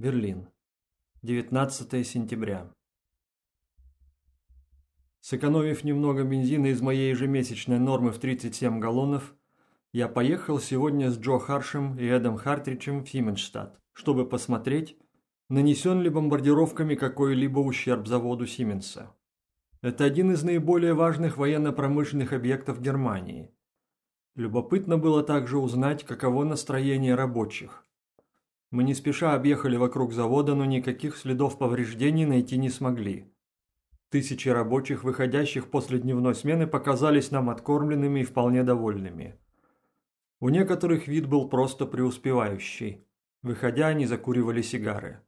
Берлин. 19 сентября. Сэкономив немного бензина из моей ежемесячной нормы в 37 галлонов, я поехал сегодня с Джо Харшем и Эдом Хартричем в Сименштадт, чтобы посмотреть, нанесен ли бомбардировками какой-либо ущерб заводу Сименса. Это один из наиболее важных военно-промышленных объектов Германии. Любопытно было также узнать, каково настроение рабочих. Мы не спеша объехали вокруг завода, но никаких следов повреждений найти не смогли. Тысячи рабочих, выходящих после дневной смены, показались нам откормленными и вполне довольными. У некоторых вид был просто преуспевающий. Выходя, они закуривали сигары.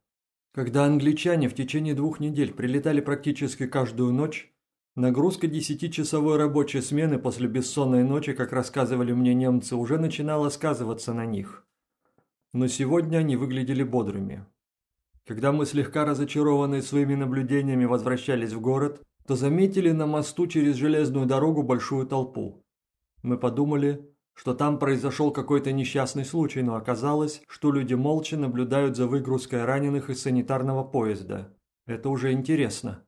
Когда англичане в течение двух недель прилетали практически каждую ночь, нагрузка десятичасовой рабочей смены после бессонной ночи, как рассказывали мне немцы, уже начинала сказываться на них. Но сегодня они выглядели бодрыми. Когда мы слегка разочарованные своими наблюдениями возвращались в город, то заметили на мосту через железную дорогу большую толпу. Мы подумали, что там произошел какой-то несчастный случай, но оказалось, что люди молча наблюдают за выгрузкой раненых из санитарного поезда. Это уже интересно.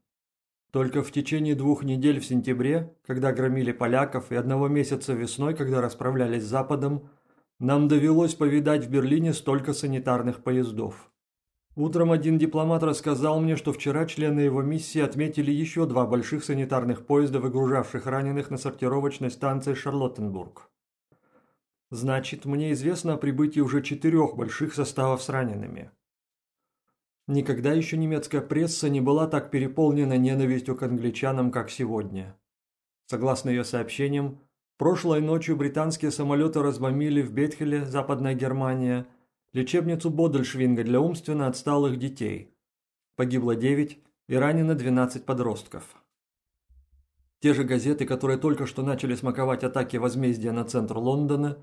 Только в течение двух недель в сентябре, когда громили поляков, и одного месяца весной, когда расправлялись с Западом, нам довелось повидать в Берлине столько санитарных поездов. Утром один дипломат рассказал мне, что вчера члены его миссии отметили еще два больших санитарных поезда, выгружавших раненых на сортировочной станции Шарлоттенбург. Значит, мне известно о прибытии уже четырех больших составов с ранеными. Никогда еще немецкая пресса не была так переполнена ненавистью к англичанам, как сегодня. Согласно ее сообщениям, прошлой ночью британские самолеты разбомбили в Бетхеле, Западная Германия, лечебницу Бодельшвинга для умственно отсталых детей. Погибло 9 и ранено 12 подростков. Те же газеты, которые только что начали смаковать атаки возмездия на центр Лондона,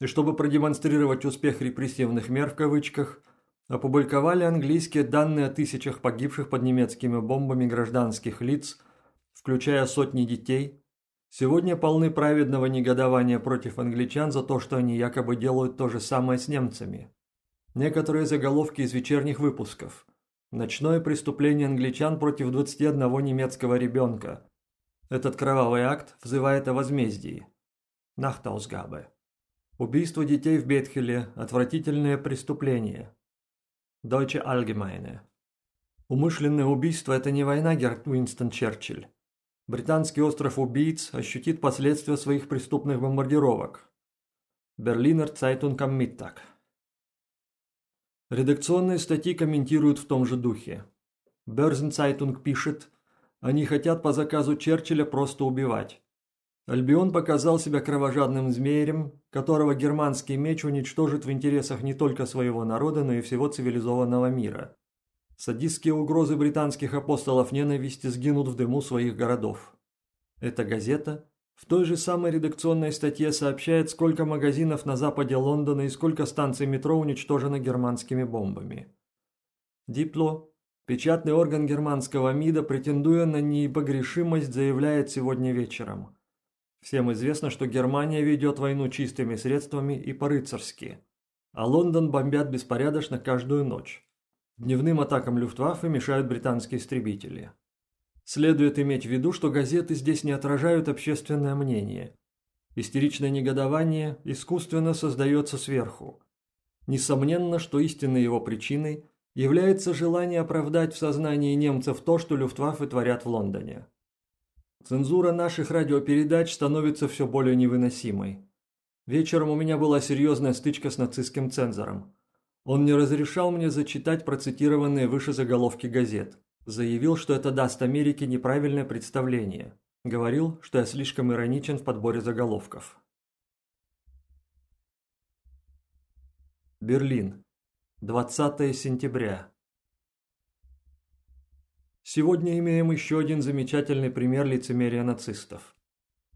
и чтобы продемонстрировать успех репрессивных мер в кавычках, опубликовали английские данные о тысячах погибших под немецкими бомбами гражданских лиц, включая сотни детей, сегодня полны праведного негодования против англичан за то, что они якобы делают то же самое с немцами. Некоторые заголовки из вечерних выпусков. Ночное преступление англичан против 21 немецкого ребенка. Этот кровавый акт взывает о возмездии. Нахтаусгабе. Убийство детей в Бетхеле – отвратительное преступление. Deutsche Allgemeine. Умышленное убийство – это не война, Герт Уинстон Черчилль. Британский остров убийц ощутит последствия своих преступных бомбардировок. Берлинер am Mittag. Редакционные статьи комментируют в том же духе. Börsen пишет, они хотят по заказу Черчилля просто убивать. Альбион показал себя кровожадным змеем, которого германский меч уничтожит в интересах не только своего народа, но и всего цивилизованного мира. Садистские угрозы британских апостолов ненависти сгинут в дыму своих городов. Эта газета в той же самой редакционной статье сообщает, сколько магазинов на западе Лондона и сколько станций метро уничтожено германскими бомбами. Дипло, печатный орган германского МИДа, претендуя на непогрешимость, заявляет сегодня вечером – Всем известно, что Германия ведет войну чистыми средствами и по-рыцарски, а Лондон бомбят беспорядочно каждую ночь. Дневным атакам Люфтваффе мешают британские истребители. Следует иметь в виду, что газеты здесь не отражают общественное мнение. Истеричное негодование искусственно создается сверху. Несомненно, что истинной его причиной является желание оправдать в сознании немцев то, что Люфтваффе творят в Лондоне. Цензура наших радиопередач становится все более невыносимой. Вечером у меня была серьезная стычка с нацистским цензором. Он не разрешал мне зачитать процитированные выше заголовки газет. Заявил, что это даст Америке неправильное представление. Говорил, что я слишком ироничен в подборе заголовков. Берлин. 20 сентября. Сегодня имеем еще один замечательный пример лицемерия нацистов.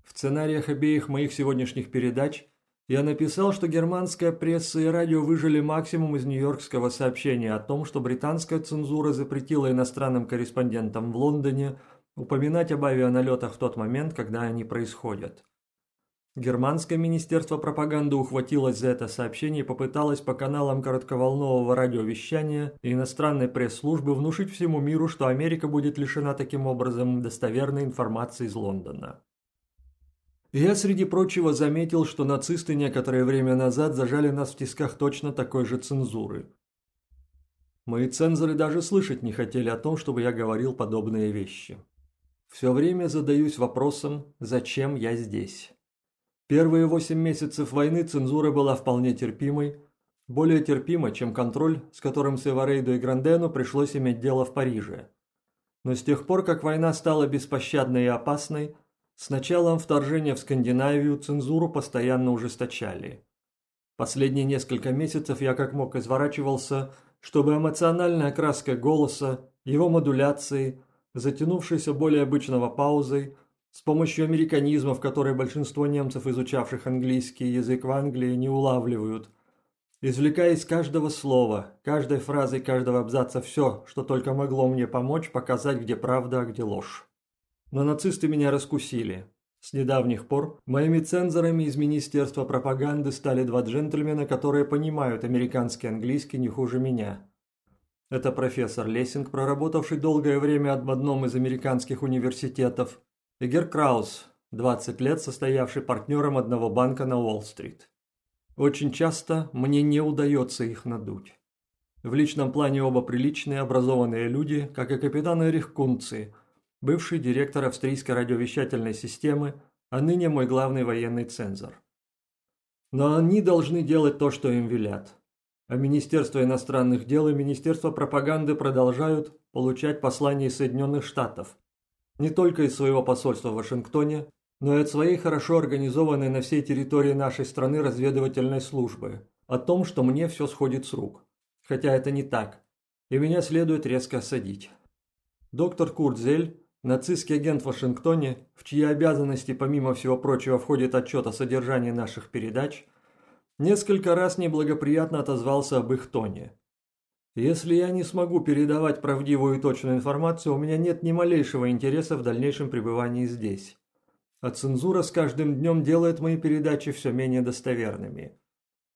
В сценариях обеих моих сегодняшних передач я написал, что германская пресса и радио выжили максимум из нью-йоркского сообщения о том, что британская цензура запретила иностранным корреспондентам в Лондоне упоминать об авианалетах в тот момент, когда они происходят. Германское министерство пропаганды ухватилось за это сообщение и попыталось по каналам коротковолнового радиовещания и иностранной пресс-службы внушить всему миру, что Америка будет лишена таким образом достоверной информации из Лондона. Я, среди прочего, заметил, что нацисты некоторое время назад зажали нас в тисках точно такой же цензуры. Мои цензоры даже слышать не хотели о том, чтобы я говорил подобные вещи. Все время задаюсь вопросом, зачем я здесь. Первые восемь месяцев войны цензура была вполне терпимой, более терпимой, чем контроль, с которым Севарейду и Грандену пришлось иметь дело в Париже. Но с тех пор, как война стала беспощадной и опасной, с началом вторжения в Скандинавию цензуру постоянно ужесточали. Последние несколько месяцев я как мог изворачивался, чтобы эмоциональная окраска голоса, его модуляции, затянувшейся более обычного паузой – с помощью американизмов, которые большинство немцев, изучавших английский язык в Англии, не улавливают. Извлекая из каждого слова, каждой фразы, каждого абзаца все, что только могло мне помочь показать, где правда, а где ложь. Но нацисты меня раскусили. С недавних пор моими цензорами из Министерства пропаганды стали два джентльмена, которые понимают американский английский не хуже меня. Это профессор Лессинг, проработавший долгое время в одном из американских университетов, Игер Краус, 20 лет состоявший партнером одного банка на Уолл-стрит. Очень часто мне не удается их надуть. В личном плане оба приличные, образованные люди, как и капитан Эрих Кунци, бывший директор австрийской радиовещательной системы, а ныне мой главный военный цензор. Но они должны делать то, что им велят. А Министерство иностранных дел и Министерство пропаганды продолжают получать послания из Соединенных Штатов, не только из своего посольства в Вашингтоне, но и от своей хорошо организованной на всей территории нашей страны разведывательной службы, о том, что мне все сходит с рук. Хотя это не так, и меня следует резко осадить. Доктор Курт Зель, нацистский агент в Вашингтоне, в чьи обязанности, помимо всего прочего, входит отчет о содержании наших передач, несколько раз неблагоприятно отозвался об их тоне. Если я не смогу передавать правдивую и точную информацию, у меня нет ни малейшего интереса в дальнейшем пребывании здесь. А цензура с каждым днем делает мои передачи все менее достоверными.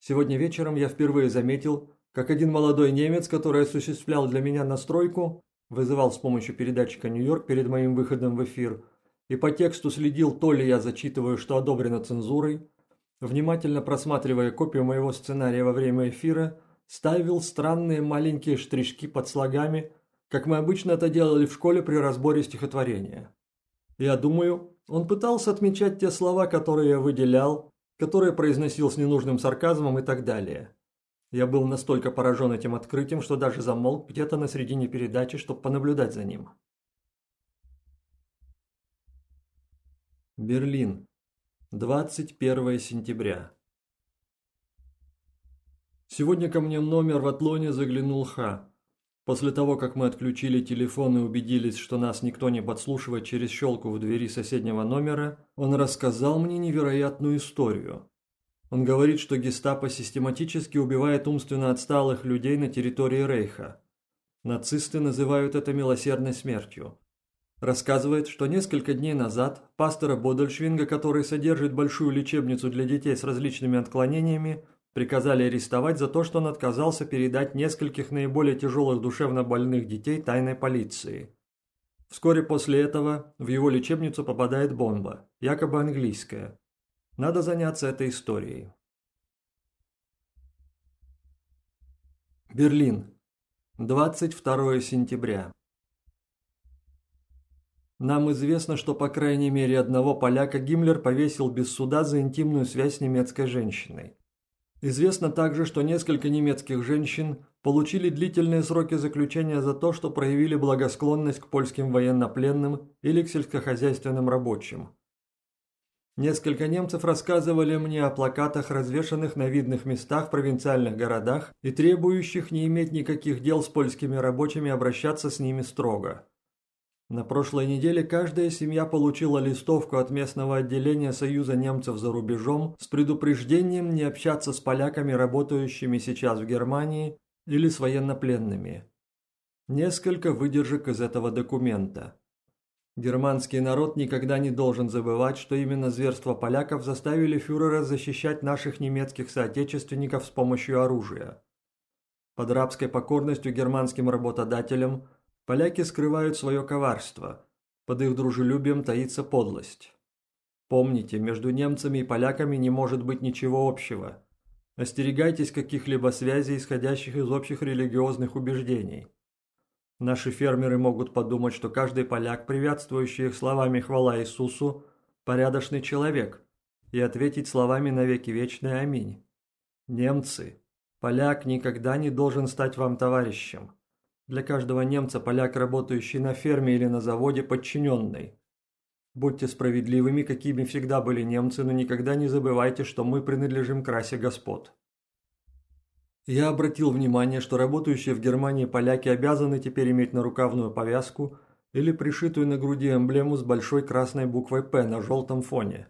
Сегодня вечером я впервые заметил, как один молодой немец, который осуществлял для меня настройку, вызывал с помощью передатчика «Нью-Йорк» перед моим выходом в эфир, и по тексту следил, то ли я зачитываю, что одобрено цензурой, внимательно просматривая копию моего сценария во время эфира – ставил странные маленькие штришки под слогами, как мы обычно это делали в школе при разборе стихотворения. Я думаю, он пытался отмечать те слова, которые я выделял, которые произносил с ненужным сарказмом и так далее. Я был настолько поражен этим открытием, что даже замолк где-то на середине передачи, чтобы понаблюдать за ним. Берлин. 21 сентября. Сегодня ко мне номер в Атлоне заглянул Ха. После того, как мы отключили телефон и убедились, что нас никто не подслушивает через щелку в двери соседнего номера, он рассказал мне невероятную историю. Он говорит, что гестапо систематически убивает умственно отсталых людей на территории Рейха. Нацисты называют это милосердной смертью. Рассказывает, что несколько дней назад пастора Бодельшвинга, который содержит большую лечебницу для детей с различными отклонениями, Приказали арестовать за то, что он отказался передать нескольких наиболее тяжелых душевно больных детей тайной полиции. Вскоре после этого в его лечебницу попадает бомба, якобы английская. Надо заняться этой историей. Берлин. 22 сентября. Нам известно, что по крайней мере одного поляка Гиммлер повесил без суда за интимную связь с немецкой женщиной. Известно также, что несколько немецких женщин получили длительные сроки заключения за то, что проявили благосклонность к польским военнопленным или к сельскохозяйственным рабочим. Несколько немцев рассказывали мне о плакатах, развешанных на видных местах в провинциальных городах и требующих не иметь никаких дел с польскими рабочими обращаться с ними строго. На прошлой неделе каждая семья получила листовку от местного отделения Союза немцев за рубежом с предупреждением не общаться с поляками, работающими сейчас в Германии, или с военнопленными. Несколько выдержек из этого документа. Германский народ никогда не должен забывать, что именно зверства поляков заставили фюрера защищать наших немецких соотечественников с помощью оружия. Под рабской покорностью германским работодателям поляки скрывают свое коварство, под их дружелюбием таится подлость. Помните, между немцами и поляками не может быть ничего общего. Остерегайтесь каких-либо связей, исходящих из общих религиозных убеждений. Наши фермеры могут подумать, что каждый поляк, приветствующий их словами «Хвала Иисусу», порядочный человек, и ответить словами «Навеки вечные. Аминь». Немцы. Поляк никогда не должен стать вам товарищем. Для каждого немца поляк, работающий на ферме или на заводе, подчиненный. Будьте справедливыми, какими всегда были немцы, но никогда не забывайте, что мы принадлежим к расе господ. Я обратил внимание, что работающие в Германии поляки обязаны теперь иметь нарукавную повязку или пришитую на груди эмблему с большой красной буквой «П» на желтом фоне.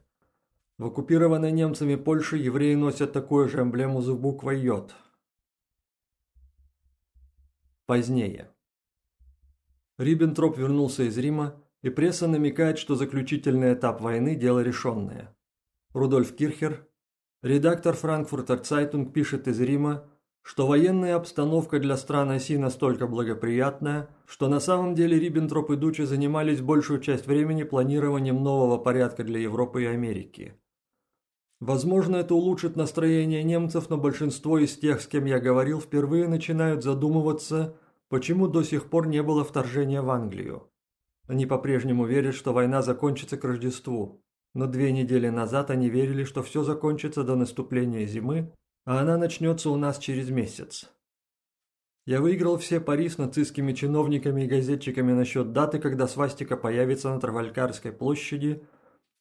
В оккупированной немцами Польше евреи носят такую же эмблему с буквой «Й». Позднее. Риббентроп вернулся из Рима, и пресса намекает, что заключительный этап войны – дело решенное. Рудольф Кирхер, редактор Франкфуртер Цайтунг, пишет из Рима, что военная обстановка для стран оси настолько благоприятная, что на самом деле Риббентроп и Дуче занимались большую часть времени планированием нового порядка для Европы и Америки. Возможно, это улучшит настроение немцев, но большинство из тех, с кем я говорил, впервые начинают задумываться, почему до сих пор не было вторжения в Англию. Они по-прежнему верят, что война закончится к Рождеству, но две недели назад они верили, что все закончится до наступления зимы, а она начнется у нас через месяц. Я выиграл все пари с нацистскими чиновниками и газетчиками насчет даты, когда свастика появится на Травалькарской площади,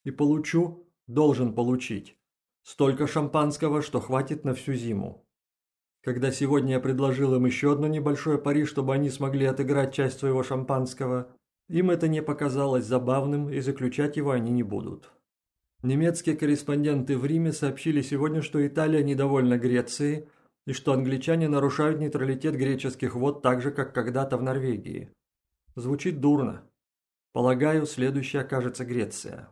и получу, должен получить, столько шампанского, что хватит на всю зиму. Когда сегодня я предложил им еще одно небольшое пари, чтобы они смогли отыграть часть своего шампанского, им это не показалось забавным, и заключать его они не будут. Немецкие корреспонденты в Риме сообщили сегодня, что Италия недовольна Грецией и что англичане нарушают нейтралитет греческих вод так же, как когда-то в Норвегии. Звучит дурно. Полагаю, следующей окажется Греция.